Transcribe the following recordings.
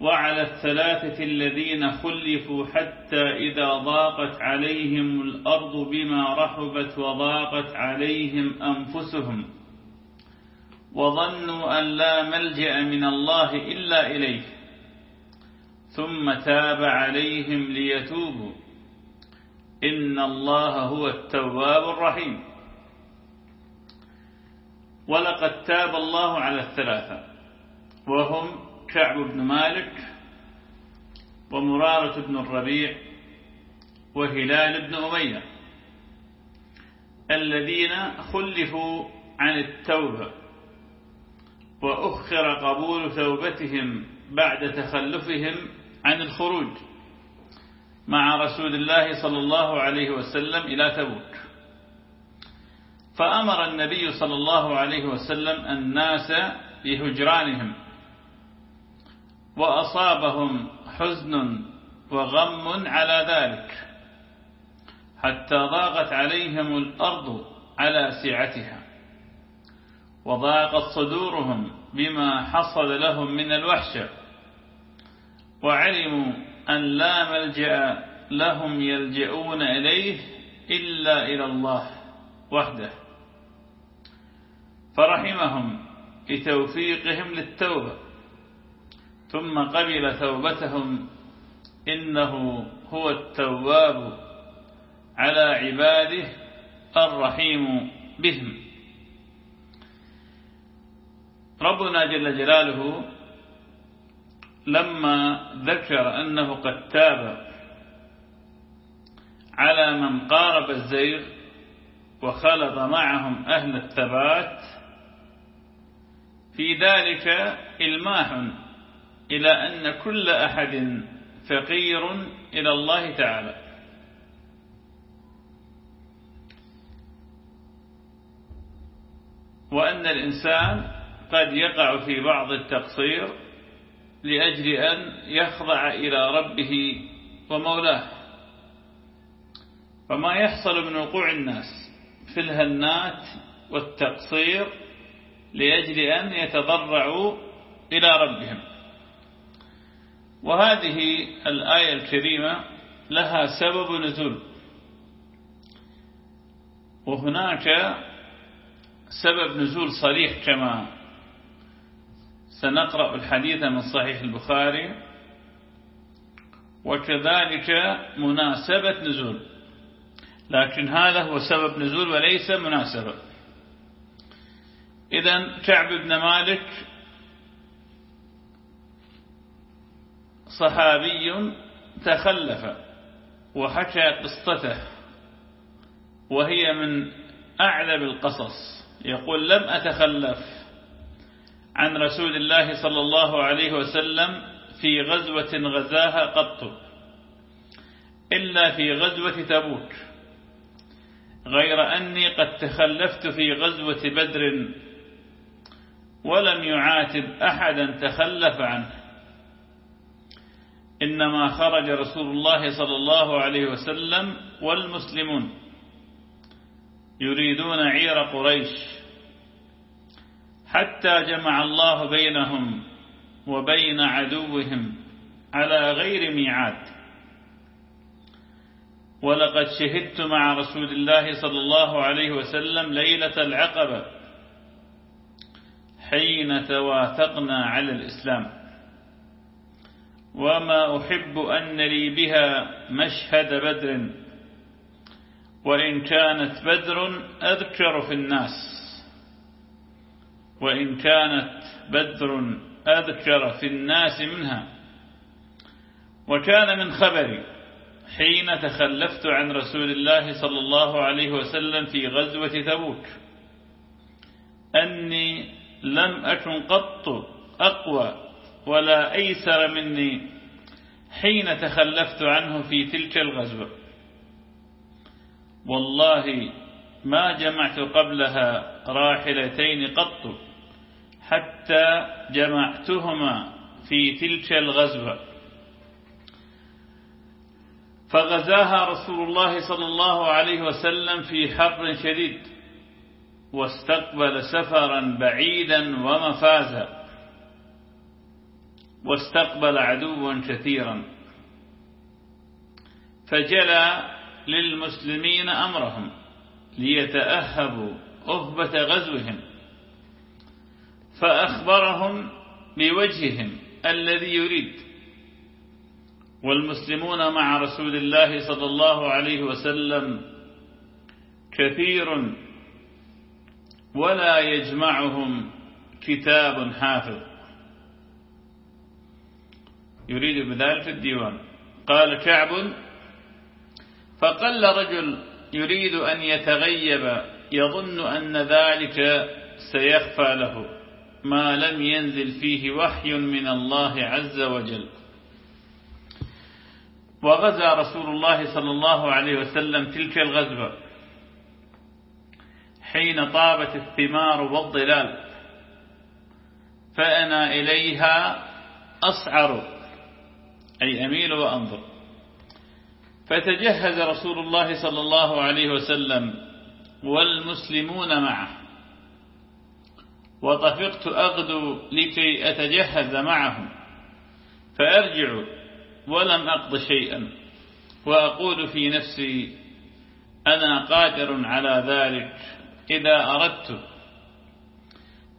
وعلى الثلاثة الذين خلفوا حتى إذا ضاقت عليهم الأرض بما رحبت وضاقت عليهم أنفسهم وظنوا أن لا ملجأ من الله إلا إليه ثم تاب عليهم ليتوبوا. إن الله هو التواب الرحيم. ولقد تاب الله على الثلاثة وهم كعب بن مالك ومرارة بن الربيع وهلال بن أمية الذين خلفوا عن التوبة وأخر قبول توبتهم بعد تخلفهم عن الخروج مع رسول الله صلى الله عليه وسلم إلى تبوك. فأمر النبي صلى الله عليه وسلم الناس بهجرانهم. وأصابهم حزن وغم على ذلك حتى ضاقت عليهم الأرض على سعتها وضاقت صدورهم بما حصل لهم من الوحشة وعلموا أن لا ملجأ لهم يلجؤون إليه إلا إلى الله وحده فرحمهم بتوفيقهم للتوبة ثم قبل توبتهم إنه هو التواب على عباده الرحيم بهم. ربنا جل جلاله لما ذكر أنه قد تاب على من قارب الزيغ وخلط معهم أهل الثبات في ذلك إلماح إلى أن كل أحد فقير إلى الله تعالى. وأن الإنسان قد يقع في بعض التقصير لأجل أن يخضع إلى ربه ومولاه. فما يحصل من وقوع الناس في الهنات والتقصير لأجل أن يتضرعوا إلى ربهم. وهذه الآية الكريمة لها سبب نزول. وهناك سبب نزول صريح كما سنقرأ الحديث من صحيح البخاري. وكذلك مناسبة نزول. لكن هذا هو سبب نزول وليس مناسبة. إذا كعب بن مالك صحابي تخلف وحكى قصته وهي من أعلم القصص. يقول لم أتخلف عن رسول الله صلى الله عليه وسلم في غزوة غزاها قط إلا في غزوة تبوك غير أني قد تخلفت في غزوة بدر ولم يعاتب أحدا تخلف عنه. إنما خرج رسول الله صلى الله عليه وسلم والمسلمون يريدون عير قريش حتى جمع الله بينهم وبين عدوهم على غير ميعاد. ولقد شهدت مع رسول الله صلى الله عليه وسلم ليلة العقبة حين توافقنا على الإسلام. وما أحب أن لي بها مشهد بدر وإن كانت بدر أذكر في الناس وإن كانت بدر أذكر في الناس منها وكان من خبري حين تخلفت عن رسول الله صلى الله عليه وسلم في غزوة تبوك أني لم أكن قط أقوى ولا أيسر مني حين تخلفت عنه في تلك الغزوة. والله ما جمعت قبلها راحلتين قط حتى جمعتهما في تلك الغزوة. فغزاها رسول الله صلى الله عليه وسلم في حر شديد واستقبل سفرا بعيدا ومفازا. واستقبل عدوا كثيرا. فجلى للمسلمين أمرهم ليتأهبوا أهبة غزوهم فأخبرهم بوجههم الذي يريد. والمسلمون مع رسول الله صلى الله عليه وسلم كثير ولا يجمعهم كتاب حافظ. يريد بذلك الديوان. قال كعب فقل رجل يريد أن يتغيب يظن أن ذلك سيخفى له ما لم ينزل فيه وحي من الله عز وجل. وغزا رسول الله صلى الله عليه وسلم تلك الغزوة حين طابت الثمار والظلال فأنا إليها أصعر. أي أميل وأنظر. فتجهز رسول الله صلى الله عليه وسلم والمسلمون معه. وطفقت أغدو لكي أتجهز معهم. فأرجع ولم أقض شيئا. وأقول في نفسي أنا قادر على ذلك إذا أردت.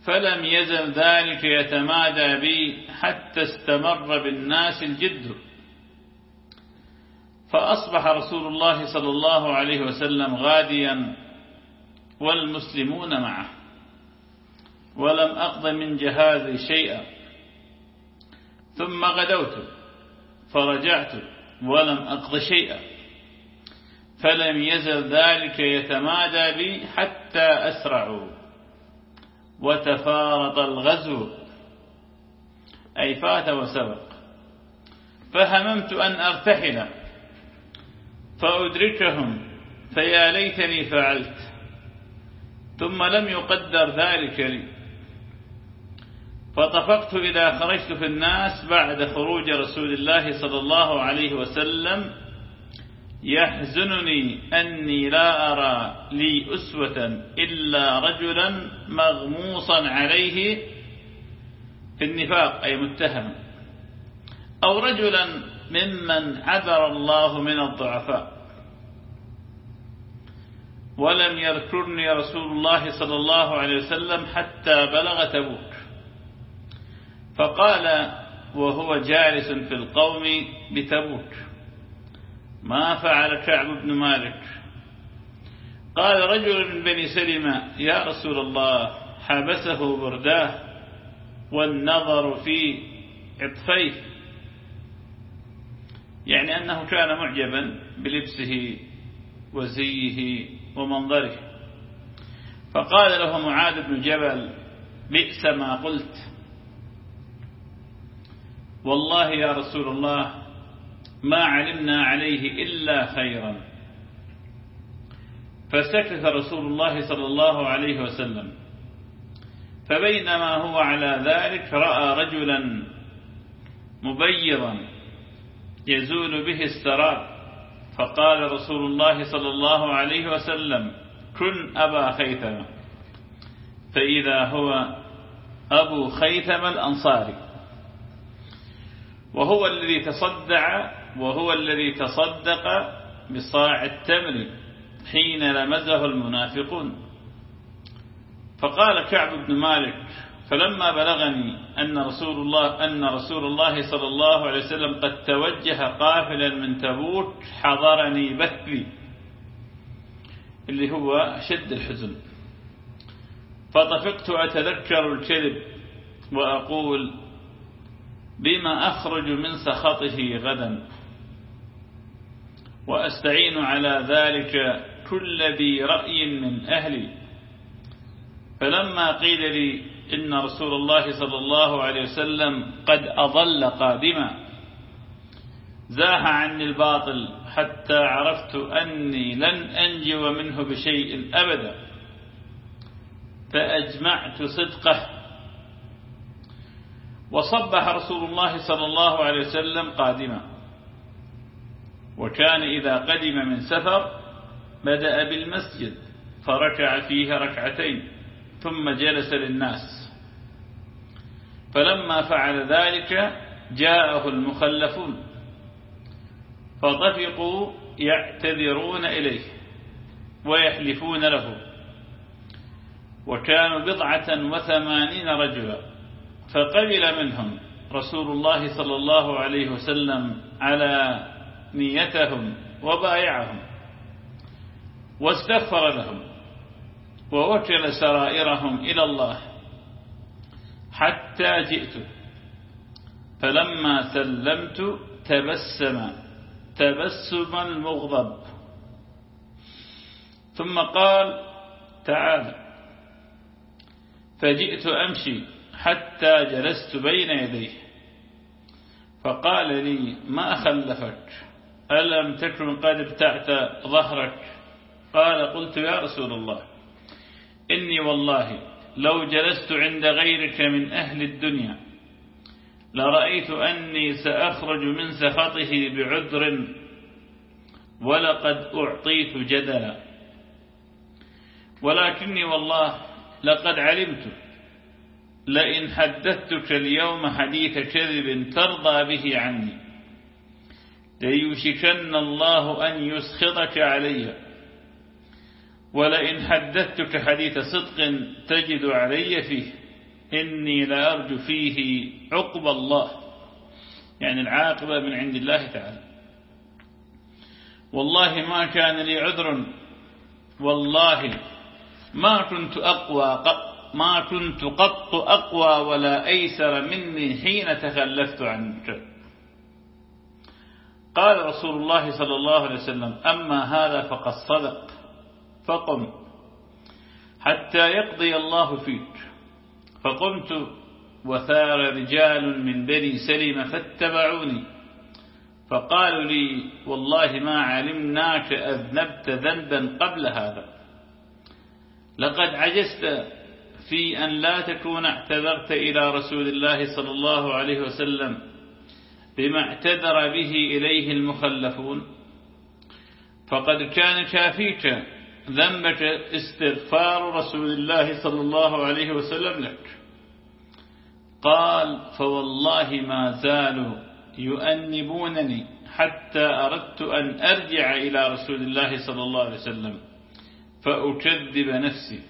فلم يزل ذلك يتمادى بي حتى استمر بالناس الجد. فأصبح رسول الله صلى الله عليه وسلم غاديا والمسلمون معه ولم أقض من جهازي شيئا. ثم غدوت فرجعت ولم أقض شيئا. فلم يزل ذلك يتمادى بي حتى أسرعوا. وتفارط الغزو. أي فات وسبق. فهممت أن أرتحل. فأدركهم. فيا ليتني فعلت. ثم لم يقدر ذلك لي. فطفقت إذا خرجت في الناس بعد خروج رسول الله صلى الله عليه وسلم يحزنني أني لا أرى لي أسوة إلا رجلا مغموصا عليه في النفاق أي متهم. أو رجلا ممن عذر الله من الضعفاء. ولم يذكرني رسول الله صلى الله عليه وسلم حتى بلغ تبوك. فقال وهو جالس في القوم بتبوك. ما فعل كعب بن مالك. قال رجل من بني سلمة يا رسول الله حبسه برداه والنظر في عطفيه. يعني أنه كان معجبا بلبسه وزيه ومنظره. فقال له معاذ بن جبل بئس ما قلت. والله يا رسول الله ما علمنا عليه إلا خيرا. فسكت رسول الله صلى الله عليه وسلم. فبينما هو على ذلك رأى رجلا مبيضا يزول به السراب. فقال رسول الله صلى الله عليه وسلم كن أبا خيثمة. فإذا هو أبو خيثم الأنصاري. وهو الذي تصدع وهو الذي تصدق بصاع التمر حين لمزه المنافقون. فقال كعب بن مالك فلما بلغني أن رسول الله أن رسول الله صلى الله عليه وسلم قد توجه قافلا من تبوك حضرني بثي اللي هو شد الحزن. فطفقت أتذكر الكذب وأقول بما أخرج من سخطه غدا؟ وأستعين على ذلك كل ذي رأي من أهلي. فلما قيل لي إن رسول الله صلى الله عليه وسلم قد أضل قادما زاح عني الباطل حتى عرفت أني لن أنجو منه بشيء أبدا. فأجمعت صدقه. وصبح رسول الله صلى الله عليه وسلم قادما. وكان إذا قدم من سفر بدأ بالمسجد فركع فيه ركعتين ثم جلس للناس. فلما فعل ذلك جاءه المخلفون فطفقوا يعتذرون إليه ويحلفون له. وكانوا بضعة وثمانين رجلا فقبل منهم رسول الله صلى الله عليه وسلم على نيتهم وبايعهم واستغفر لهم ووكل سرائرهم إلى الله حتى جئت. فلما سلمت تبسم تبسم المغضب. ثم قال تعال فجئت أمشي حتى جلست بين يديه فقال لي ما أخلفك؟ ألم تكن قد ابتعت ظهرك؟ قال قلت يا رسول الله إني والله لو جلست عند غيرك من أهل الدنيا لرأيت أني سأخرج من سخطه بعذر ولقد أعطيت جدلا. ولكني والله لقد علمت لئن حدثتك اليوم حديث كذب ترضى به عني. ليوشكن الله أن يسخطك علي ولئن حدثتك حديث صدق تجد علي فيه. إني لأرجو فيه عقب الله. يعني العاقبة من عند الله تعالى. والله ما كان لي عذر. والله ما كنت أقوى ما كنت قط أقوى ولا أيسر مني حين تخلفت عنك. قال رسول الله صلى الله عليه وسلم أما هذا فقد صدق فقم حتى يقضي الله فيك. فقمت وثار رجال من بني سلم فاتبعوني. فقالوا لي والله ما علمناك أذنبت ذنبا قبل هذا. لقد عجزت في أن لا تكون اعتذرت إلى رسول الله صلى الله عليه وسلم. بما اعتذر به إليه المخلفون. فقد كان كافيك ذنبك استغفار رسول الله صلى الله عليه وسلم لك. قال فوالله ما زالوا يؤنبونني حتى أردت أن أرجع إلى رسول الله صلى الله عليه وسلم فأكذب نفسي.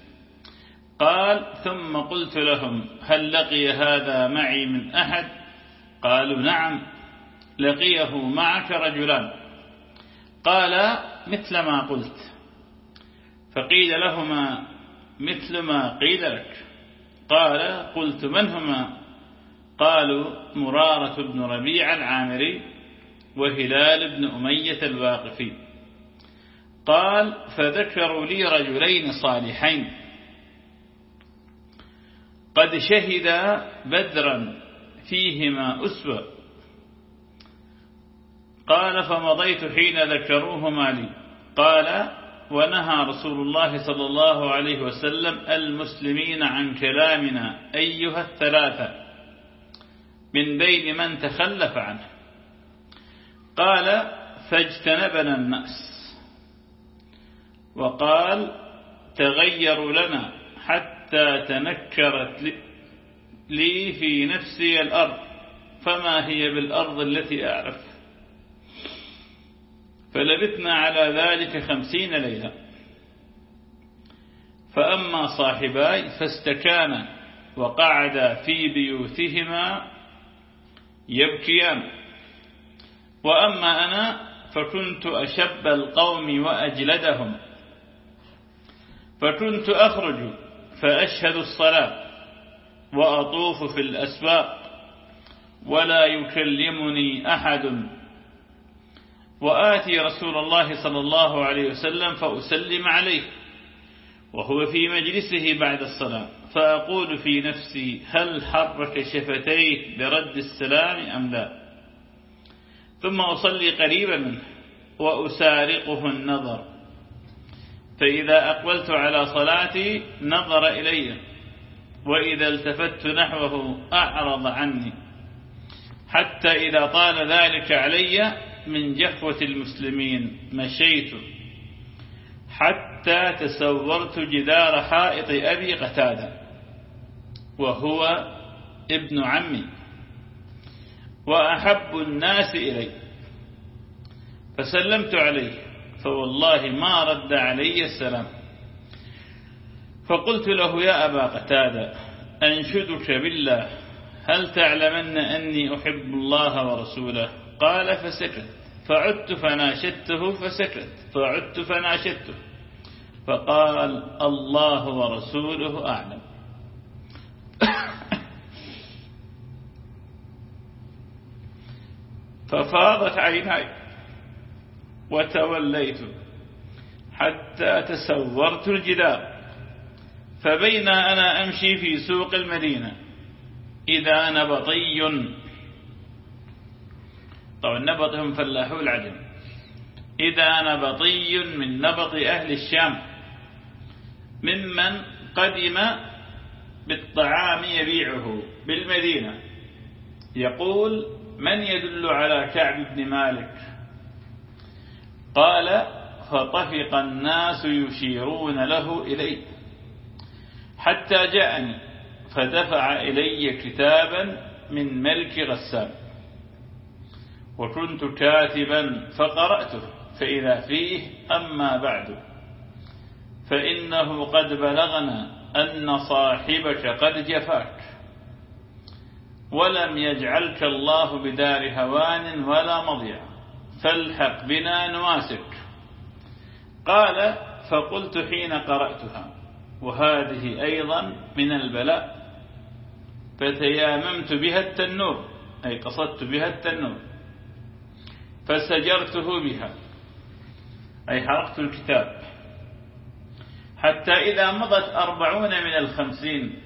قال ثم قلت لهم هل لقي هذا معي من أحد؟ قالوا نعم. لقيه معك رجلان. قال مثل ما قلت. فقيل لهما مثل ما قيل لك. قال قلت من هما؟ قالوا مرارة بن ربيع العامري وهلال بن أمية الواقفي قال فذكروا لي رجلين صالحين. قد شهد بدرا فيهما أسوة. قال فمضيت حين ذكروهما لي. قال ونهى رسول الله صلى الله عليه وسلم المسلمين عن كلامنا أيها الثلاثة من بين من تخلف عنه. قال فاجتنبنا النأس. وقال تغيروا لنا حتى تنكرت لي في نفسي الأرض. فما هي بالأرض التي أعرف؟ فلبثنا على ذلك خمسين ليلة. فأما صاحباي فاستكانا وقعدا في بيوتهما يبكيان. وأما أنا فكنت أشب القوم وأجلدهم. فكنت أخرج فأشهد الصلاة وأطوف في الأسواق. ولا يكلمني أحد وآتي رسول الله صلى الله عليه وسلم فأسلم عليه وهو في مجلسه بعد الصلاة. فأقول في نفسي هل حرك شفتيه برد السلام أم لا؟ ثم أصلي قريبا منه وأسارقه النظر. فإذا أقبلت على صلاتي نظر إلي وإذا التفت نحوه أعرض عني. حتى إذا طال ذلك علي من جفوة المسلمين مشيت. حتى تسورت جدار حائط أبي قتادة وهو ابن عمي. وأحب الناس إلي. فسلمت عليه فوالله ما رد علي السلام. فقلت له يا أبا قتادة أنشدك بالله هل تعلمن أني أحب الله ورسوله؟ قال فسكت. فعدت فناشدته فسكت. فعدت فناشدته. فقال الله ورسوله أعلم. ففاضت عيناي وتوليت حتى تسورت الجدار. فبين أنا أمشي في سوق المدينة. إذا نبطي طبعا نبط هم فلاحو العدم إذا نبطي من نبط أهل الشام ممن قدم بالطعام يبيعه بالمدينة. يقول من يدل على كعب بن مالك؟ قال فطفق الناس يشيرون له إليه حتى جاءني فدفع إلي كتابا من ملك غسان. وكنت كاتبا فقرأته فإذا فيه أما بعد. فإنه قد بلغنا أن صاحبك قد جفاك. ولم يجعلك الله بدار هوان ولا مضيع. فالحق بنا نواسك. قال فقلت حين قرأتها. وهذه أيضا من البلاء. فتياممت بها التنور. أي قصدت بها التنور. فسجرته بها. أي حرقت الكتاب. حتى إذا مضت أربعون من الخمسين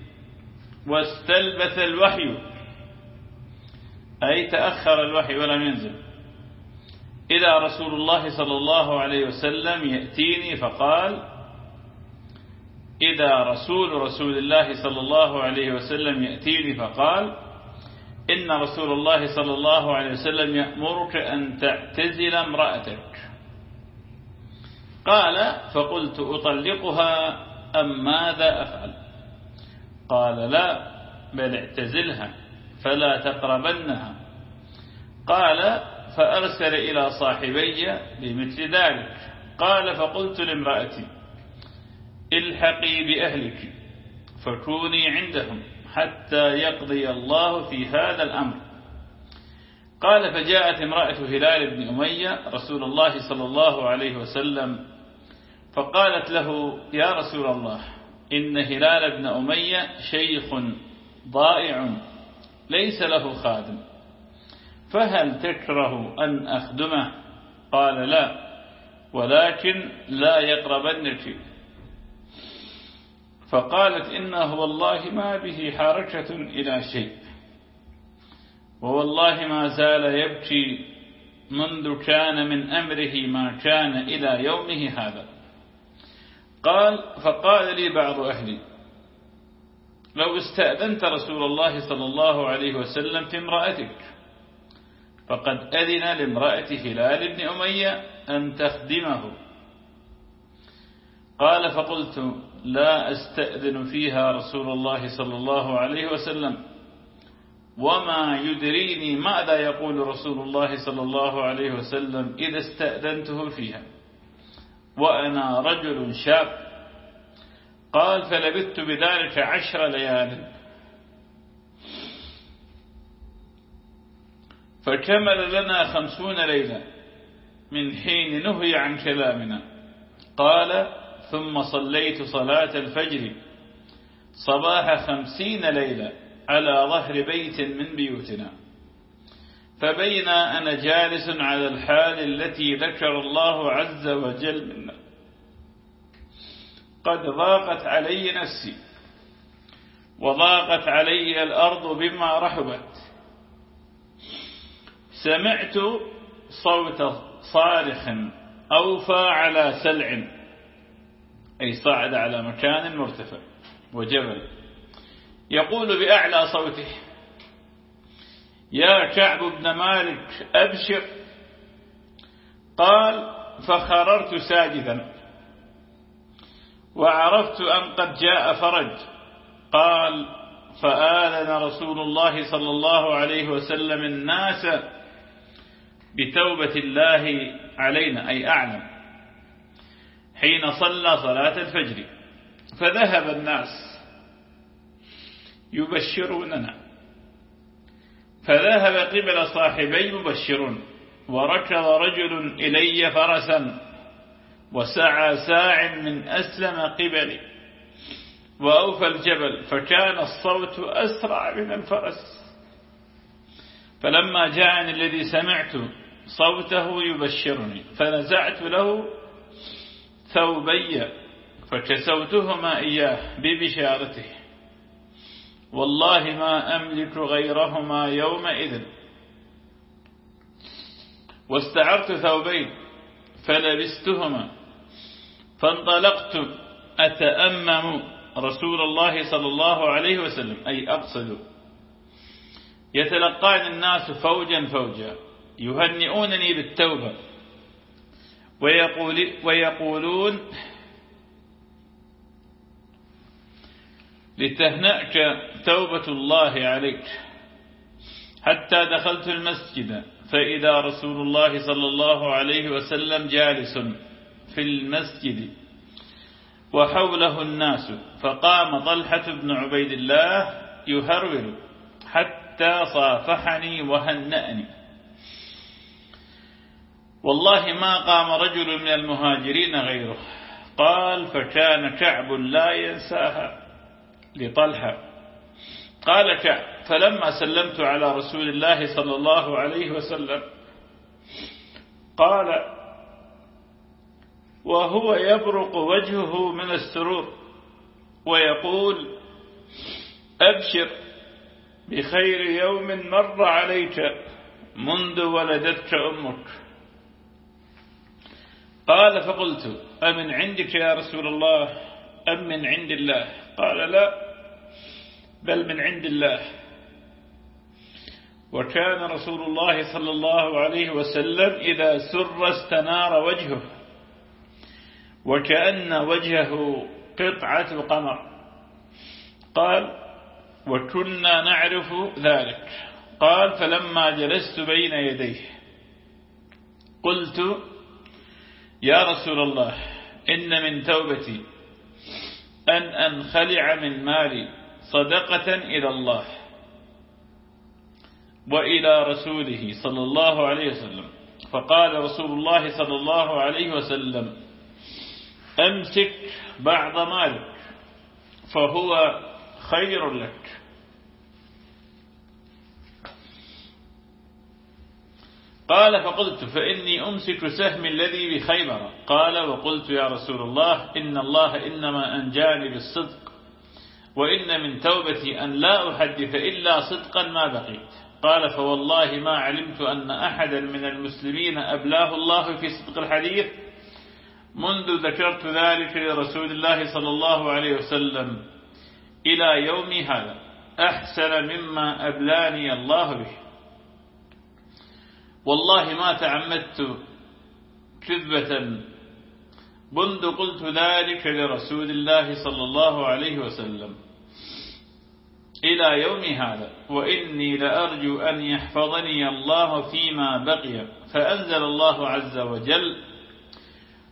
واستلبث الوحي أي تأخر الوحي ولم ينزل. إذا رسول الله صلى الله عليه وسلم يأتيني فقال إذا رسول رسول الله صلى الله عليه وسلم يأتيني فقال إن رسول الله صلى الله عليه وسلم يأمرك أن تعتزل امرأتك. قال فقلت أطلقها أم ماذا أفعل؟ قال لا بل اعتزلها فلا تقربنها. قال فأرسل إلى صاحبي بمثل ذلك. قال فقلت لامرأتي الحقي بأهلك فكوني عندهم. حتى يقضي الله في هذا الأمر. قال فجاءت امرأة هلال بن أمية رسول الله صلى الله عليه وسلم فقالت له يا رسول الله إن هلال بن أمية شيخ ضائع ليس له خادم فهل تكره أن أخدمه؟ قال لا ولكن لا يقربنك فقالت إنه والله ما به حركة إلى شيء. ووالله ما زال يبكي منذ كان من أمره ما كان إلى يومه هذا. قال فقال لي بعض أهلي لو استأذنت رسول الله صلى الله عليه وسلم في امرأتك فقد أذن لامرأة هلال بن أمية أن تخدمه. قال فقلت لا أستأذن فيها رسول الله صلى الله عليه وسلم. وما يدريني ماذا يقول رسول الله صلى الله عليه وسلم إذا استأذنته فيها. وأنا رجل شاب. قال فلبثت بذلك عشر ليال فكمل لنا خمسون ليلة. من حين نهي عن كلامنا. قال ثم صليت صلاة الفجر صباح خمسين ليلة على ظهر بيت من بيوتنا. فبين أنا جالس على الحال التي ذكر الله عز وجل منا قد ضاقت علي نفسي وضاقت علي الأرض بما رحبت. سمعت صوت صارخ أوفى على سلع. أي صعد على مكان مرتفع وجبل. يقول بأعلى صوته يا كعب بن مالك أبشر. قال فخررت ساجدا وعرفت أن قد جاء فرج. قال فآذن رسول الله صلى الله عليه وسلم الناس بتوبة الله علينا أي أعلم. حين صلى صلاة الفجر. فذهب الناس يبشروننا. فذهب قبل صاحبي مبشرون وركض رجل إلي فرسا وسعى ساع من أسلم قبلي وأوفى الجبل فكان الصوت أسرع من الفرس. فلما جاءني الذي سمعت صوته يبشرني فنزعت له ثوبي فكسوتهما إياه ببشارته. والله ما أملك غيرهما يومئذ. واستعرت ثوبين فلبستهما فانطلقت أتأمم رسول الله صلى الله عليه وسلم أي أقصد. يتلقان الناس فوجا فوجا يهنئونني بالتوبة. ويقول ويقولون لتهنأك توبة الله عليك. حتى دخلت المسجد فإذا رسول الله صلى الله عليه وسلم جالس في المسجد وحوله الناس فقام طلحة بن عبيد الله يهرول حتى صافحني وهنأني. والله ما قام رجل من المهاجرين غيره. قال فكان كعب لا ينساها لطلحة قال كعب فلما سلمت على رسول الله صلى الله عليه وسلم قال وهو يبرق وجهه من السرور ويقول أبشر بخير يوم مر عليك منذ ولدتك أمك. قال فقلت أمن عندك يا رسول الله؟ أم من عند الله؟ قال لا بل من عند الله. وكان رسول الله صلى الله عليه وسلم إذا سر استنار وجهه وكأن وجهه قطعة قمر. قال وكنا نعرف ذلك. قال فلما جلست بين يديه قلت يا رسول الله إن من توبتي أن أنخلع من مالي صدقة إلى الله وإلى رسوله صلى الله عليه وسلم. فقال رسول الله صلى الله عليه وسلم أمسك بعض مالك فهو خير لك. قال فقلت فإني أمسك سهم الذي بخيبر. قال وقلت يا رسول الله إن الله إنما أنجاني بالصدق وإن من توبتي أن لا أحدث إلا صدقا ما بقيت. قال فوالله ما علمت أن أحدا من المسلمين أبلاه الله في صدق الحديث. منذ ذكرت ذلك لرسول الله صلى الله عليه وسلم إلى يوم هذا أحسن مما أبلاني الله به. والله ما تعمدت كذبة. منذ قلت ذلك لرسول الله صلى الله عليه وسلم إلى يوم هذا وإني لأرجو أن يحفظني الله فيما بقي فأنزل الله عز وجل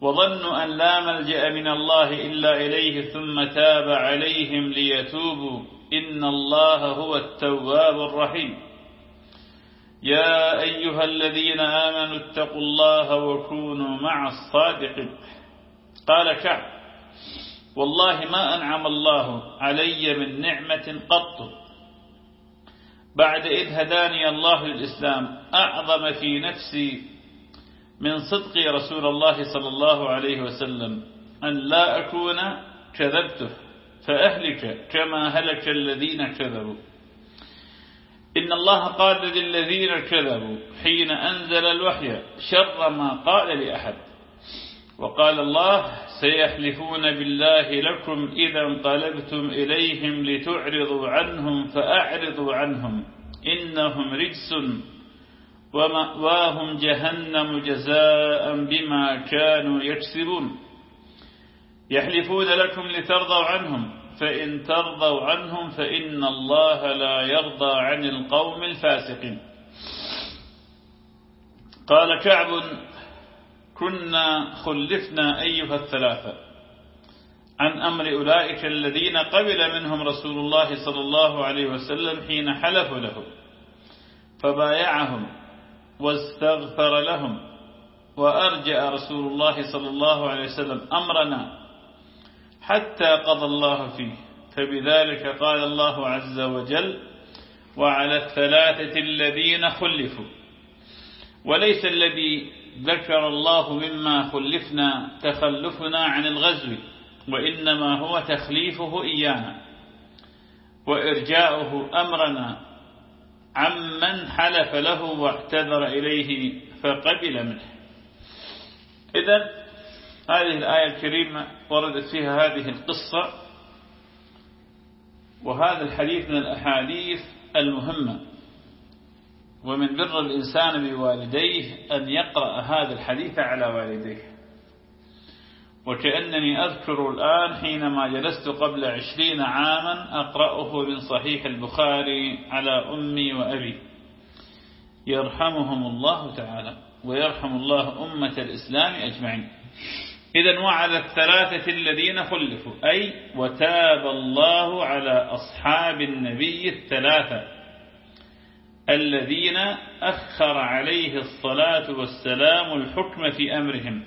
وظنوا أن لا ملجأ من الله إلا إليه ثم تاب عليهم ليتوبوا. إن الله هو التواب الرحيم. يا أيها الذين آمنوا اتقوا الله وكونوا مع الصادقين. قال كعب والله ما أنعم الله علي من نعمة قط. بعد إذ هداني الله للإسلام أعظم في نفسي من صدق رسول الله صلى الله عليه وسلم أن لا أكون كذبته فأهلك كما هلك الذين كذبوا. إن الله قال للذين كذبوا حين أنزل الوحي شر ما قال لأحد. وقال الله سيحلفون بالله لكم إذا انقلبتم إليهم لتعرضوا عنهم فأعرضوا عنهم إنهم رجس ومأواهم جهنم جزاء بما كانوا يكسبون. يحلفون لكم لترضوا عنهم فإن ترضوا عنهم فإن الله لا يرضى عن القوم الفاسقين. قال كعب كنا خلفنا أيها الثلاثة عن أمر أولئك الذين قبل منهم رسول الله صلى الله عليه وسلم حين حلفوا له فبايعهم. واستغفر لهم وأرجأ رسول الله صلى الله عليه وسلم أمرنا حتى قضى الله فيه. فبذلك قال الله عز وجل وعلى الثلاثة الذين خلفوا. وليس الذي ذكر الله مما خلفنا تخلفنا عن الغزو وإنما هو تخليفه إيانا. وإرجاؤه أمرنا عمن حلف له واعتذر إليه فقبل منه. إذن هذه الآية الكريمة وردت فيها هذه القصة وهذا الحديث من الأحاديث المهمة. ومن بر الإنسان بوالديه أن يقرأ هذا الحديث على والديه. وكأنني أذكر الآن حينما جلست قبل عشرين عاما أقرأه من صحيح البخاري على أمي وأبي. يرحمهم الله تعالى ويرحم الله أمة الإسلام أجمعين. إذا وعلى الثلاثة الذين خلفوا أي وتاب الله على أصحاب النبي الثلاثة الذين أخر عليه الصلاة والسلام الحكم في أمرهم.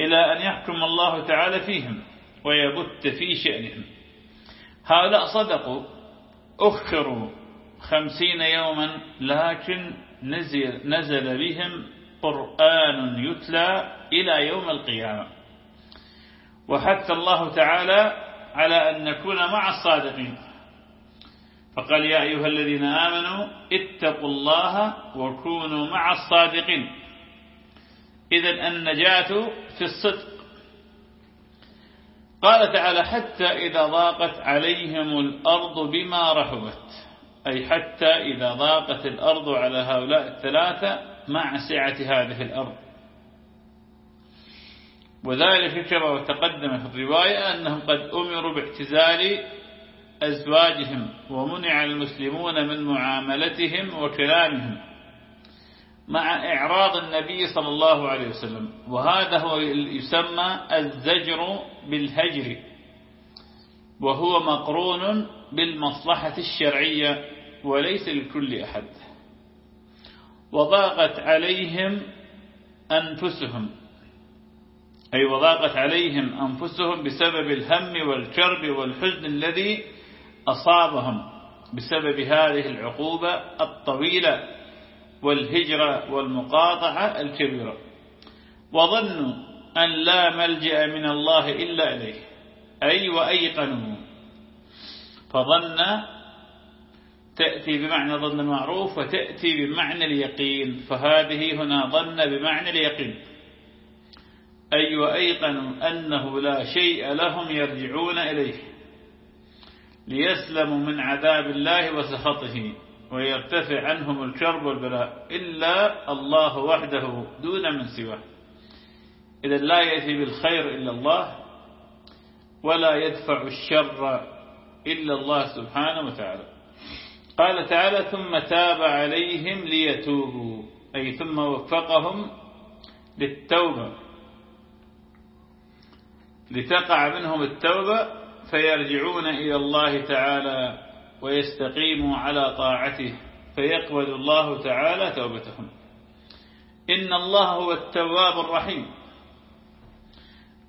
إلى أن يحكم الله تعالى فيهم ويبت في شأنهم. هؤلاء صدقوا أخروا خمسين يوما لكن نزل, نزل بهم قرآن يتلى إلى يوم القيامة. وحث الله تعالى على أن نكون مع الصادقين. فقال يا أيها الذين آمنوا اتقوا الله وكونوا مع الصادقين. إذا النجاة في الصدق. قال تعالى حتى إذا ضاقت عليهم الأرض بما رحبت. أي حتى إذا ضاقت الأرض على هؤلاء الثلاثة مع سعة هذه الأرض. وذلك كما تقدم في الرواية أنهم قد أمروا باعتزال أزواجهم ومنع المسلمون من معاملتهم وكلامهم. مع إعراض النبي صلى الله عليه وسلم. وهذا هو يسمى الزجر بالهجر وهو مقرون بالمصلحة الشرعية وليس لكل أحد. وضاقت عليهم أنفسهم أي وضاقت عليهم أنفسهم بسبب الهم والكرب والحزن الذي أصابهم بسبب هذه العقوبة الطويلة. والهجرة والمقاطعة الكبيرة. وظنوا أن لا ملجأ من الله إلا إليه. أي وأيقنوا فظن تأتي بمعنى ظن المعروف وتأتي بمعنى اليقين. فهذه هنا ظن بمعنى اليقين. أي وأيقنوا أنه لا شيء لهم يرجعون إليه. ليسلموا من عذاب الله وسخطه. ويرتفع عنهم الكرب والبلاء إلا الله وحده دون من سواه. إذا لا يأتي بالخير إلا الله ولا يدفع الشر إلا الله سبحانه وتعالى. قال تعالى ثم تاب عليهم ليتوبوا. أي ثم وفقهم للتوبة. لتقع منهم التوبة فيرجعون إلى الله تعالى ويستقيموا على طاعته فيقبل الله تعالى توبتهم إن الله هو التواب الرحيم.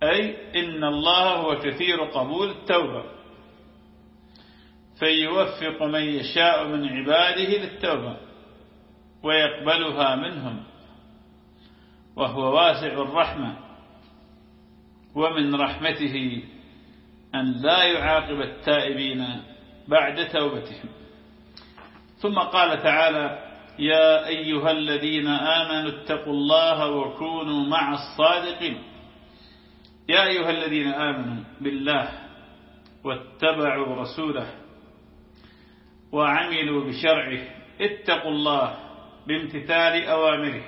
أي إن الله هو كثير قبول التوبة. فيوفق من يشاء من عباده للتوبة ويقبلها منهم. وهو واسع الرحمة. ومن رحمته أن لا يعاقب التائبين بعد توبتهم. ثم قال تعالى يا أيها الذين آمنوا اتقوا الله وكونوا مع الصادقين. يا أيها الذين آمنوا بالله واتبعوا رسوله وعملوا بشرعه اتقوا الله بامتثال أوامره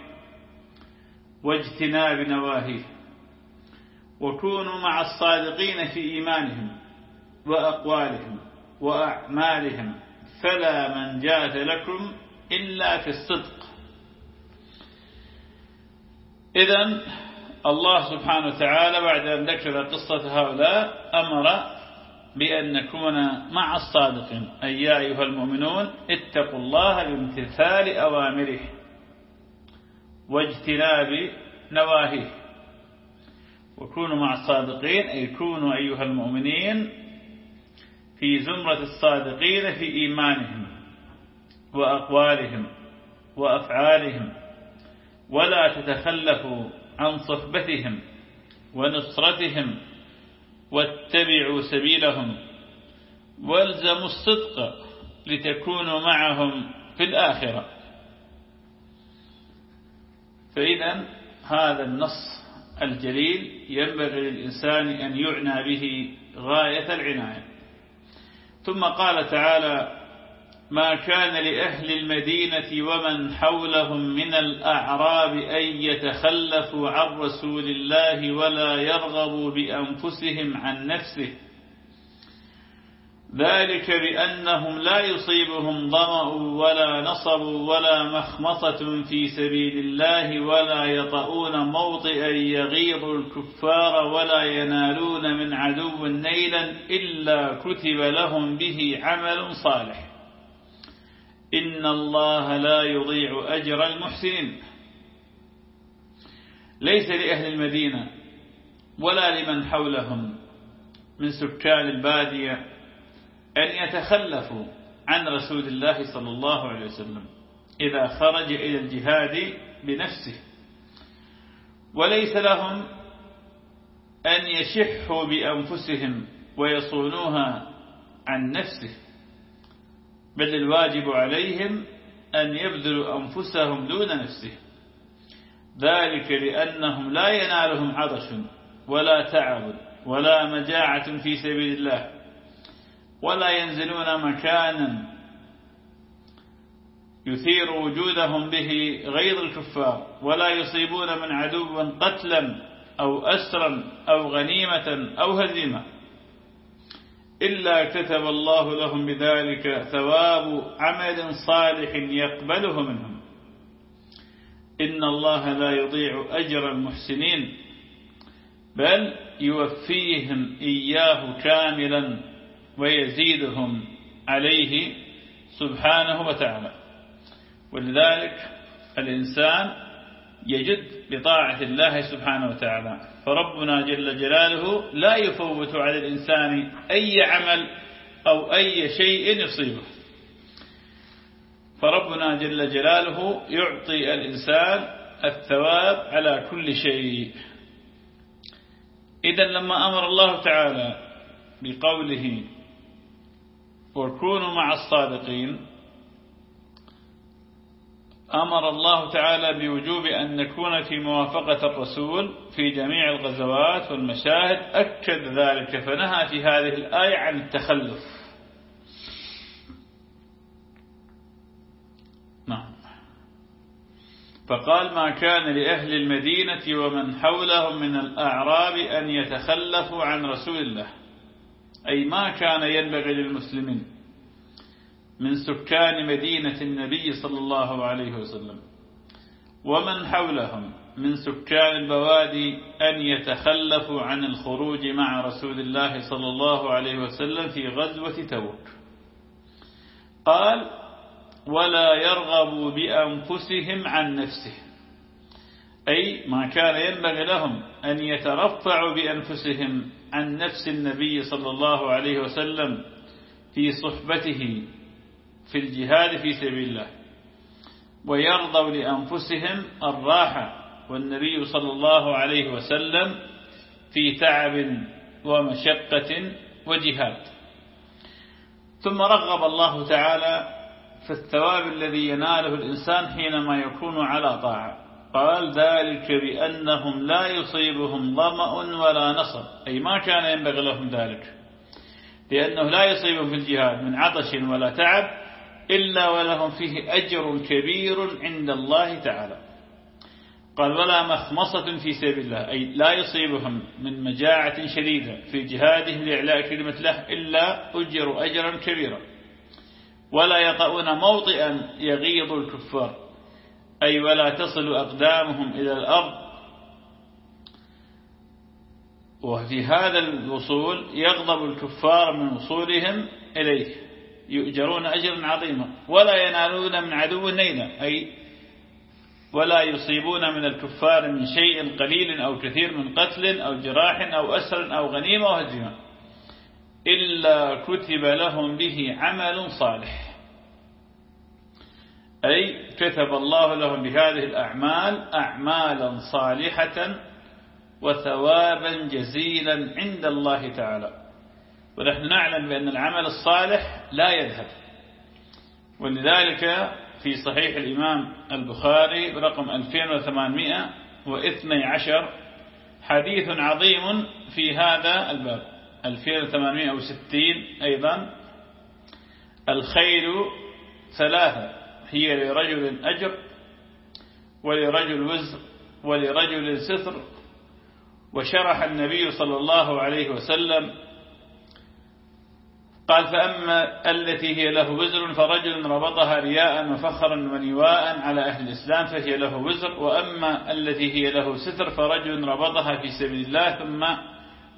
واجتناب نواهيه وكونوا مع الصادقين في إيمانهم وأقوالهم. وأعمالهم. فلا من جاز لكم إلا في الصدق. إذا الله سبحانه وتعالى بعد أن ذكر قصة هؤلاء أمر بأن نكون مع الصادقين. أي يا أيها المؤمنون اتقوا الله بامتثال أوامره واجتناب نواهيه. وكونوا مع الصادقين أي كونوا أيها المؤمنين في زمرة الصادقين في إيمانهم وأقوالهم وأفعالهم ولا تتخلفوا عن صحبتهم ونصرتهم واتبعوا سبيلهم والزموا الصدق لتكونوا معهم في الآخرة. فإذا هذا النص الجليل ينبغي للإنسان أن يعنى به غاية العناية. ثم قال تعالى ما كان لأهل المدينة ومن حولهم من الأعراب أن يتخلفوا عن رسول الله ولا يرغبوا بأنفسهم عن نفسه ذلك بأنهم لا يصيبهم ظمأ ولا نصب ولا مخمصة في سبيل الله ولا يطؤون موطئا يغيظ الكفار ولا ينالون من عدو نيلا إلا كتب لهم به عمل صالح. إن الله لا يضيع أجر المحسنين. ليس لأهل المدينة ولا لمن حولهم من سكان البادية أن يتخلفوا عن رسول الله صلى الله عليه وسلم إذا خرج إلى الجهاد بنفسه. وليس لهم أن يشحوا بأنفسهم ويصونوها عن نفسه بل الواجب عليهم أن يبذلوا أنفسهم دون نفسه. ذلك لأنهم لا ينالهم عطش ولا تعب ولا مجاعة في سبيل الله. ولا ينزلون مكانا يثير وجودهم به غيظ الكفار ولا يصيبون من عدو قتلا أو أسرا أو غنيمة أو هزيمة. إلا كتب الله لهم بذلك ثواب عمل صالح يقبله منهم. إن الله لا يضيع أجر المحسنين بل يوفيهم إياه كاملا. ويزيدهم عليه سبحانه وتعالى. ولذلك الإنسان يجد بطاعة الله سبحانه وتعالى. فربنا جل جلاله لا يفوت على الإنسان أي عمل أو أي شيء يصيبه. فربنا جل جلاله يعطي الإنسان الثواب على كل شيء. إذا لما أمر الله تعالى بقوله وكونوا مع الصادقين أمر الله تعالى بوجوب أن نكون في موافقة الرسول في جميع الغزوات والمشاهد. أكد ذلك فنهى في هذه الآية عن التخلف. نعم. فقال ما كان لأهل المدينة ومن حولهم من الأعراب أن يتخلفوا عن رسول الله. أي ما كان ينبغي للمسلمين من سكان مدينة النبي صلى الله عليه وسلم. ومن حولهم من سكان البوادي أن يتخلفوا عن الخروج مع رسول الله صلى الله عليه وسلم في غزوة تبوك. قال ولا يرغبوا بأنفسهم عن نفسه أي ما كان ينبغي لهم أن يترفعوا بأنفسهم عن نفس النبي صلى الله عليه وسلم في صحبته في الجهاد في سبيل الله. ويرضوا لأنفسهم الراحة والنبي صلى الله عليه وسلم في تعب ومشقة وجهاد. ثم رغب الله تعالى في الثواب الذي يناله الإنسان حينما يكون على طاعة. قال ذلك بأنهم لا يصيبهم ظمأ ولا نصب. أي ما كان ينبغي لهم ذلك. لأنه لا يصيبهم في الجهاد من عطش ولا تعب إلا ولهم فيه أجر كبير عند الله تعالى. قال ولا مخمصة في سبيل الله. أي لا يصيبهم من مجاعة شديدة في جهادهم لإعلاء كلمة الله إلا أجر أجرا كبيرا. ولا يطؤون موطئا يغيظ الكفار. أي ولا تصل أقدامهم إلى الأرض. وفي هذا الوصول يغضب الكفار من وصولهم إليه. يؤجرون أجرا عظيما. ولا ينالون من عدو نيلا. أي ولا يصيبون من الكفار من شيء قليل أو كثير من قتل أو جراح أو أسر أو غنيمة وهزيمة. إلا كتب لهم به عمل صالح. أي كتب الله لهم بهذه الأعمال أعمالا صالحة وثوابا جزيلا عند الله تعالى. ونحن نعلم بأن العمل الصالح لا يذهب. ولذلك في صحيح الإمام البخاري رقم 2812 حديث عظيم في هذا الباب. 2860 أيضا. الخير ثلاثة. هي لرجل أجر ولرجل وزر ولرجل ستر. وشرح النبي صلى الله عليه وسلم قال فأما التي هي له وزر فرجل ربطها رياء وفخرا ونواء على أهل الإسلام فهي له وزر. وأما التي هي له ستر فرجل ربطها في سبيل الله ثم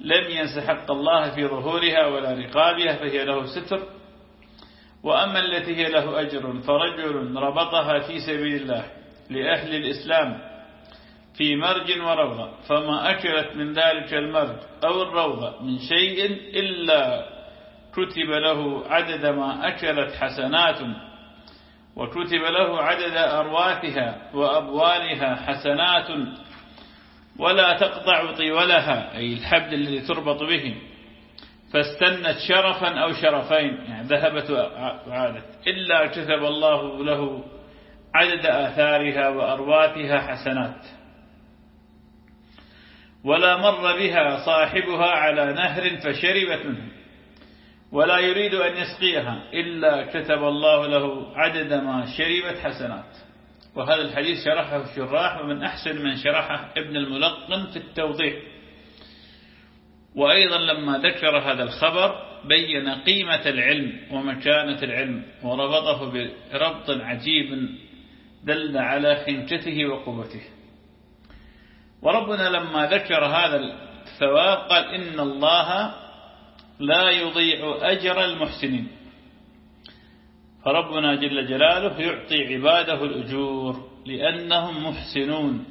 لم ينس حق الله في ظهورها ولا رقابها فهي له ستر. وأما التي هي له أجر فرجل ربطها في سبيل الله لأهل الإسلام في مرج وروضة فما أكلت من ذلك المرج أو الروضة من شيء إلا كتب له عدد ما أكلت حسنات وكتب له عدد أرواثها وأبوالها حسنات ولا تقطع طيولها أي الحبل الذي تربط به. فاستنت شرفا أو شرفين يعني ذهبت وعادت. إلا كتب الله له عدد آثارها وأرواثها حسنات. ولا مر بها صاحبها على نهر فشربت منه. ولا يريد أن يسقيها إلا كتب الله له عدد ما شربت حسنات. وهذا الحديث شرحه الشراح ومن أحسن من شرحه ابن الملقن في التوضيح. وأيضا لما ذكر هذا الخبر بين قيمة العلم ومكانة العلم وربطه بربط عجيب دل على حنكته وقوته. وربنا لما ذكر هذا الثواب قال إن الله لا يضيع أجر المحسنين. فربنا جل جلاله يعطي عباده الأجور لأنهم محسنون.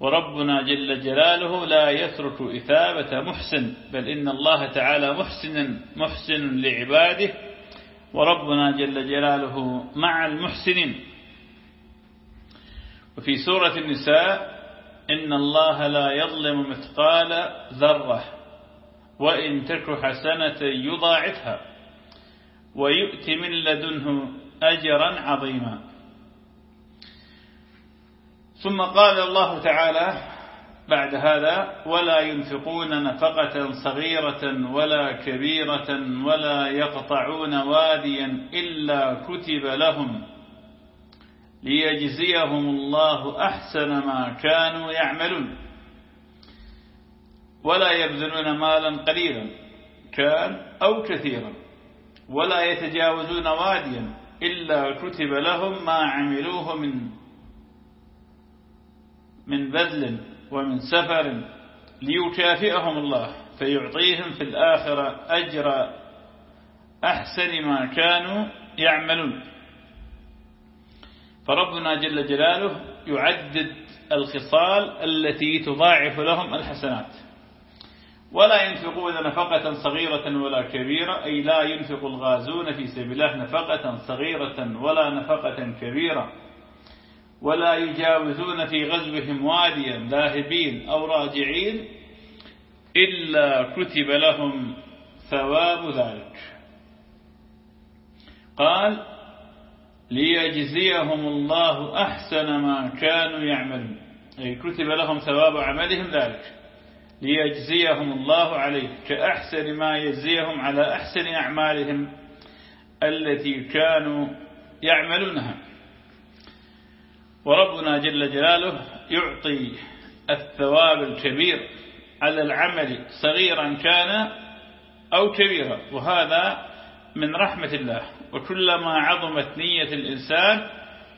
وربنا جل جلاله لا يترك إثابة محسن بل إن الله تعالى محسن محسن لعباده وربنا جل جلاله مع المحسنين. وفي سورة النساء إن الله لا يظلم مثقال ذرة وإن تك حسنة يضاعفها ويؤتي من لدنه أجرا عظيما. ثم قال الله تعالى بعد هذا ولا ينفقون نفقة صغيرة ولا كبيرة ولا يقطعون واديا إلا كتب لهم ليجزيهم الله أحسن ما كانوا يعملون ولا يبذلون مالا قليلا كان أو كثيرا ولا يتجاوزون واديا إلا كتب لهم ما عملوه من من بذل ومن سفر ليكافئهم الله فيعطيهم في الآخرة أجر أحسن ما كانوا يعملون. فربنا جل جلاله يعدد الخصال التي تضاعف لهم الحسنات. ولا ينفقون نفقة صغيرة ولا كبيرة أي لا ينفق الغازون في سبيل الله نفقة صغيرة ولا نفقة كبيرة. ولا يجاوزون في غزوهم واديا ذاهبين أو راجعين إلا كتب لهم ثواب ذلك. قال ليجزيهم الله أحسن ما كانوا يعملون. أي كتب لهم ثواب عملهم ذلك. ليجزيهم الله عليه كأحسن ما يجزيهم على أحسن أعمالهم التي كانوا يعملونها. وربنا جل جلاله يعطي الثواب الكبير على العمل صغيرا كان أو كبيرا وهذا من رحمة الله. وكلما عظمت نية الإنسان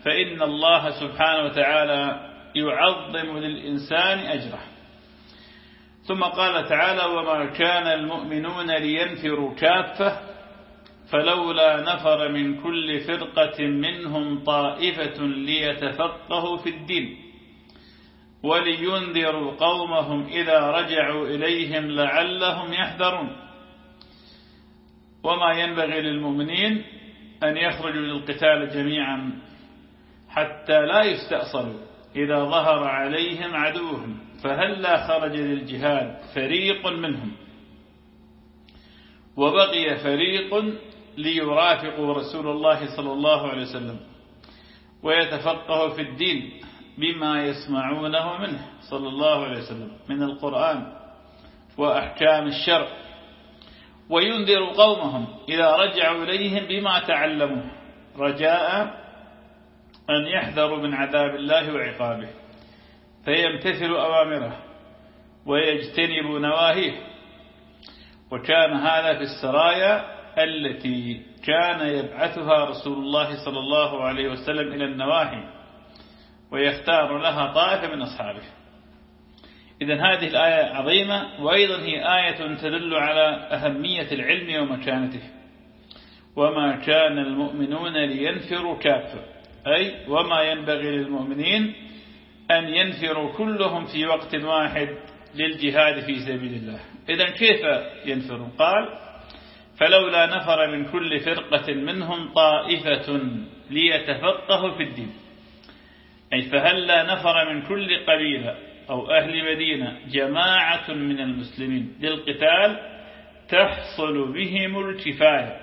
فإن الله سبحانه وتعالى يعظم للإنسان أجره. ثم قال تعالى وما كان المؤمنون لينفروا كافة فلولا نفر من كل فرقة منهم طائفة ليتفقهوا في الدين ولينذروا قومهم إذا رجعوا إليهم لعلهم يحذرون. وما ينبغي للمؤمنين أن يخرجوا للقتال جميعا حتى لا يستأصلوا إذا ظهر عليهم عدوهم فهلا خرج للجهاد فريق منهم؟ وبقي فريق ليرافقوا رسول الله صلى الله عليه وسلم ويتفقه في الدين بما يسمعونه منه صلى الله عليه وسلم من القرآن وأحكام الشرع. وينذر قومهم إذا رجعوا إليهم بما تعلموا رجاء أن يحذروا من عذاب الله وعقابه. فيمتثل أوامره ويجتنب نواهيه. وكان هذا في السرايا التي كان يبعثها رسول الله صلى الله عليه وسلم إلى النواهي ويختار لها طائفة من أصحابه. إذا هذه الآية عظيمة وأيضا هي آية تدل على أهمية العلم ومكانته. وما كان المؤمنون لينفروا كافة أي وما ينبغي للمؤمنين أن ينفروا كلهم في وقت واحد للجهاد في سبيل الله. إذا كيف ينفرون؟ قال فلولا نفر من كل فرقة منهم طائفة ليتفقهوا في الدين. أي فهلا نفر من كل قبيلة أو أهل مدينة جماعة من المسلمين للقتال تحصل بهم الكفاية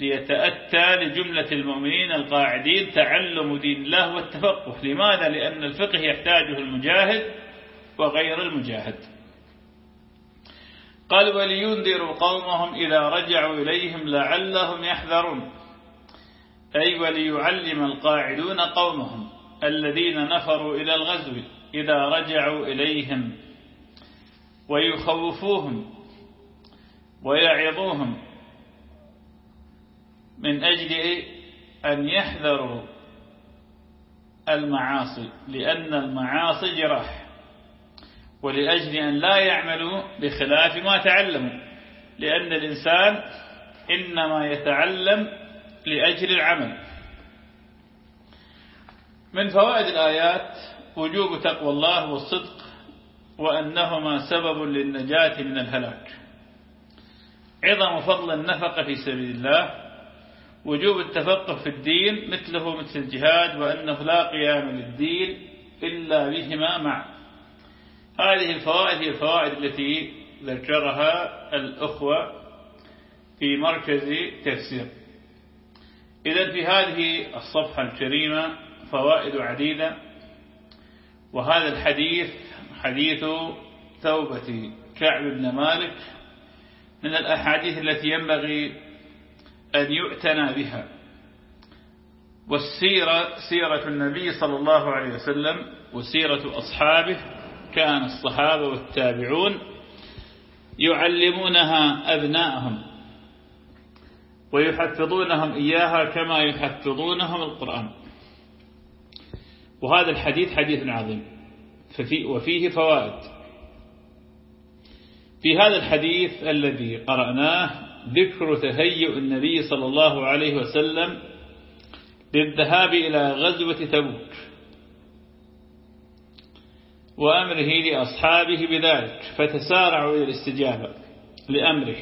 ليتأتى لجملة المؤمنين القاعدين تعلم دين الله والتفقه. لماذا؟ لأن الفقه يحتاجه المجاهد وغير المجاهد. قال ولينذروا قومهم إذا رجعوا إليهم لعلهم يحذرون. أي وليعلم القاعدون قومهم الذين نفروا إلى الغزو إذا رجعوا إليهم ويخوفوهم ويعظوهم من أجل أن يحذروا المعاصي لأن المعاصي جراح. ولأجل أن لا يعملوا بخلاف ما تعلموا. لأن الإنسان إنما يتعلم لأجل العمل. من فوائد الآيات وجوب تقوى الله والصدق وأنهما سبب للنجاة من الهلاك. عظم فضل النفقة في سبيل الله. وجوب التفقه في الدين مثله مثل الجهاد وأنه لا قيام للدين إلا بهما معا. هذه الفوائد هي الفوائد التي ذكرها الأخوة في مركز تفسير. إذا في هذه الصفحة الكريمة فوائد عديدة وهذا الحديث حديث توبة كعب بن مالك من الأحاديث التي ينبغي أن يؤتنى بها. والسيرة سيرة النبي صلى الله عليه وسلم وسيرة أصحابه كان الصحابة والتابعون يعلمونها أبناءهم ويحفظونهم إياها كما يحفظونهم القرآن. وهذا الحديث حديث عظيم ففي وفيه فوائد. في هذا الحديث الذي قرأناه ذكر تهيؤ النبي صلى الله عليه وسلم للذهاب إلى غزوة تبوك. وأمره لأصحابه بذلك فتسارعوا إلى الاستجابة لأمره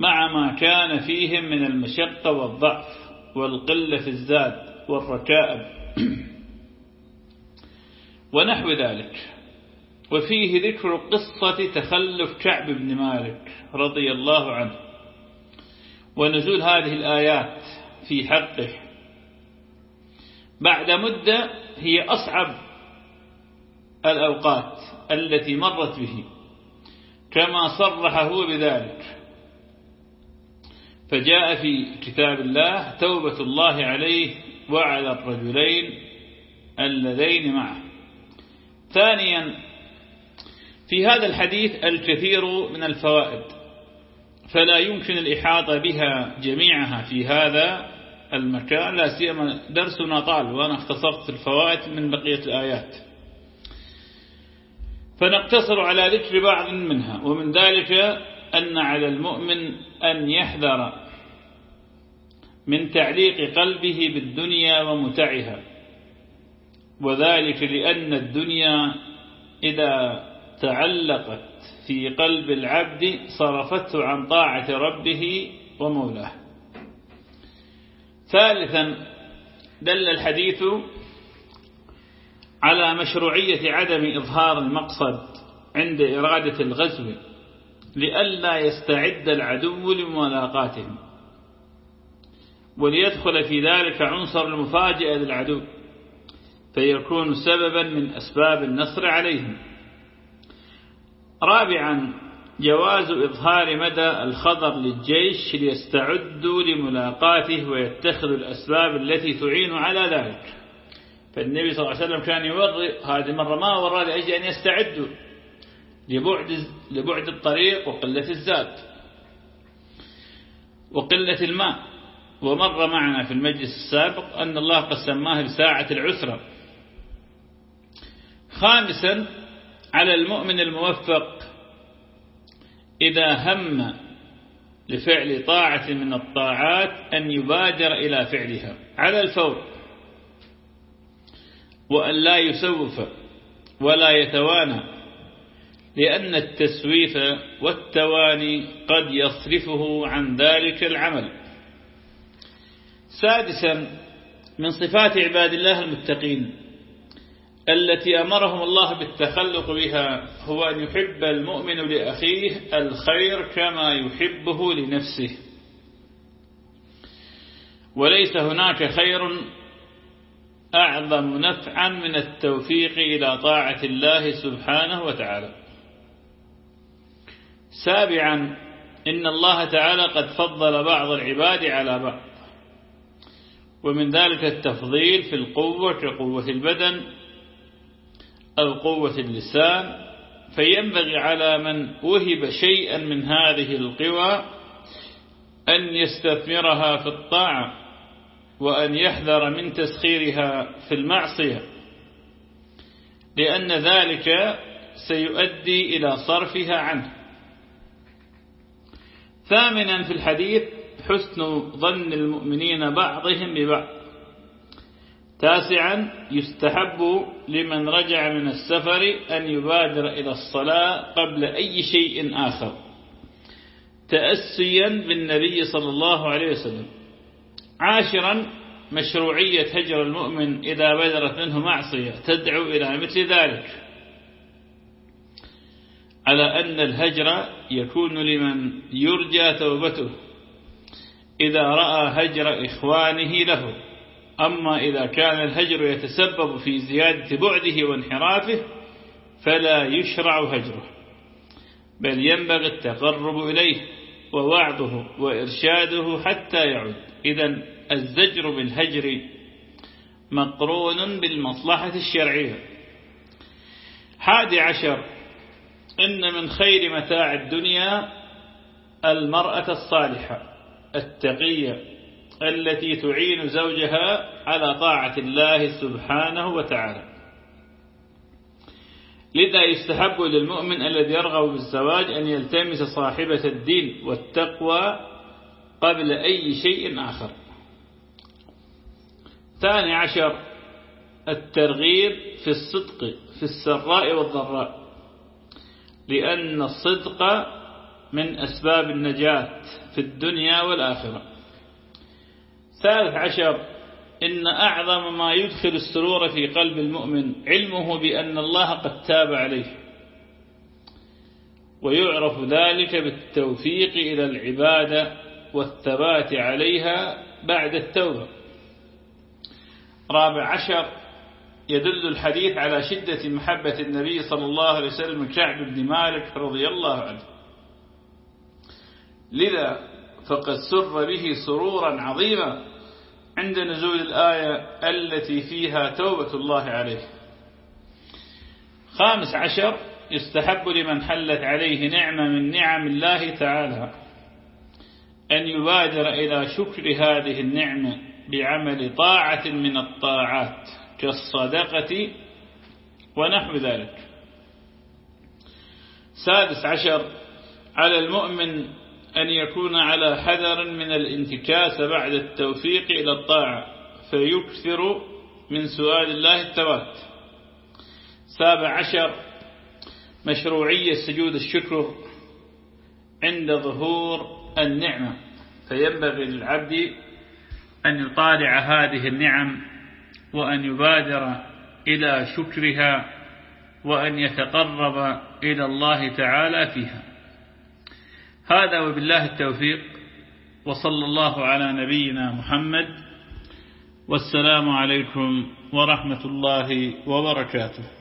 مع ما كان فيهم من المشقة والضعف والقلة في الزاد والركائب. ونحو ذلك. وفيه ذكر قصة تخلف كعب بن مالك رضي الله عنه. ونزول هذه الآيات في حقه. بعد مدة هي أصعب الأوقات التي مرت به كما صرح هو بذلك. فجاء في كتاب الله توبة الله عليه وعلى الرجلين اللذين معه. ثانيا في هذا الحديث الكثير من الفوائد فلا يمكن الإحاطة بها جميعها في هذا المكان لا سيما درسنا طال وأنا اختصرت الفوائد من بقية الآيات. فنقتصر على ذكر بعض منها ومن ذلك أن على المؤمن أن يحذر من تعليق قلبه بالدنيا ومتعها. وذلك لأن الدنيا إذا تعلقت في قلب العبد صرفته عن طاعة ربه ومولاه. ثالثا دل الحديث على مشروعية عدم إظهار المقصد عند إرادة الغزو لئلا يستعد العدو لملاقاتهم وليدخل في ذلك عنصر المفاجئة للعدو فيكون سببا من أسباب النصر عليهم. رابعا جواز إظهار مدى الخطر للجيش ليستعدوا لملاقاته ويتخذوا الأسباب التي تعين على ذلك. فالنبي صلى الله عليه وسلم كان يوري هذه مرة ما ورى لأجل أن يستعدوا لبعد, لبعد الطريق وقلة الزاد وقلة الماء. ومر معنا في المجلس السابق أن الله قد سماه بساعة العسرة. خامسا على المؤمن الموفق إذا هم لفعل طاعة من الطاعات أن يبادر إلى فعلها. على الفور. وأن لا يسوف ولا يتوانى لأن التسويف والتواني قد يصرفه عن ذلك العمل. سادسا من صفات عباد الله المتقين التي أمرهم الله بالتخلق بها هو أن يحب المؤمن لأخيه الخير كما يحبه لنفسه. وليس هناك خير أعظم نفعا من التوفيق إلى طاعة الله سبحانه وتعالى. سابعا إن الله تعالى قد فضل بعض العباد على بعض. ومن ذلك التفضيل في القوة كقوة البدن أو قوة اللسان. فينبغي على من وهب شيئا من هذه القوى أن يستثمرها في الطاعة. وأن يحذر من تسخيرها في المعصية لأن ذلك سيؤدي إلى صرفها عنه. ثامنا في الحديث حسن ظن المؤمنين بعضهم ببعض. تاسعا يستحب لمن رجع من السفر أن يبادر إلى الصلاة قبل أي شيء آخر. تأسيا بالنبي صلى الله عليه وسلم. عاشرا مشروعية هجر المؤمن إذا بدرت منه معصية تدعو إلى مثل ذلك. على أن الهجر يكون لمن يرجى توبته إذا رأى هجر إخوانه له. أما إذا كان الهجر يتسبب في زيادة بعده وانحرافه فلا يشرع هجره بل ينبغي التقرب إليه ووعظه وإرشاده حتى يعود. إذا الزجر بالهجر مقرون بالمصلحة الشرعية. حادي عشر إن من خير متاع الدنيا المرأة الصالحة التقية التي تعين زوجها على طاعة الله سبحانه وتعالى. لذا يستحب للمؤمن الذي يرغب بالزواج أن يلتمس صاحبة الدين والتقوى قبل أي شيء آخر. ثاني عشر الترغيب في الصدق في السراء والضراء. لأن الصدق من أسباب النجاة في الدنيا والآخرة. ثالث عشر إن أعظم ما يدخل السرور في قلب المؤمن علمه بأن الله قد تاب عليه. ويعرف ذلك بالتوفيق إلى العبادة والثبات عليها بعد التوبة. رابع عشر يدل الحديث على شدة محبة النبي صلى الله عليه وسلم كعب بن مالك رضي الله عنه. لذا فقد سر به سرورا عظيما عند نزول الآية التي فيها توبة الله عليه. خامس عشر يستحب لمن حلت عليه نعمة من نعم الله تعالى. أن يبادر إلى شكر هذه النعمة بعمل طاعة من الطاعات كالصدقة ونحو ذلك. سادس عشر على المؤمن أن يكون على حذر من الانتكاس بعد التوفيق إلى الطاعة فيكثر من سؤال الله الثبات سابع عشر مشروعية سجود الشكر عند ظهور النعمة. فينبغي للعبد أن يطالع هذه النعم وأن يبادر إلى شكرها وأن يتقرب إلى الله تعالى فيها. هذا وبالله التوفيق وصلى الله على نبينا محمد والسلام عليكم ورحمة الله وبركاته.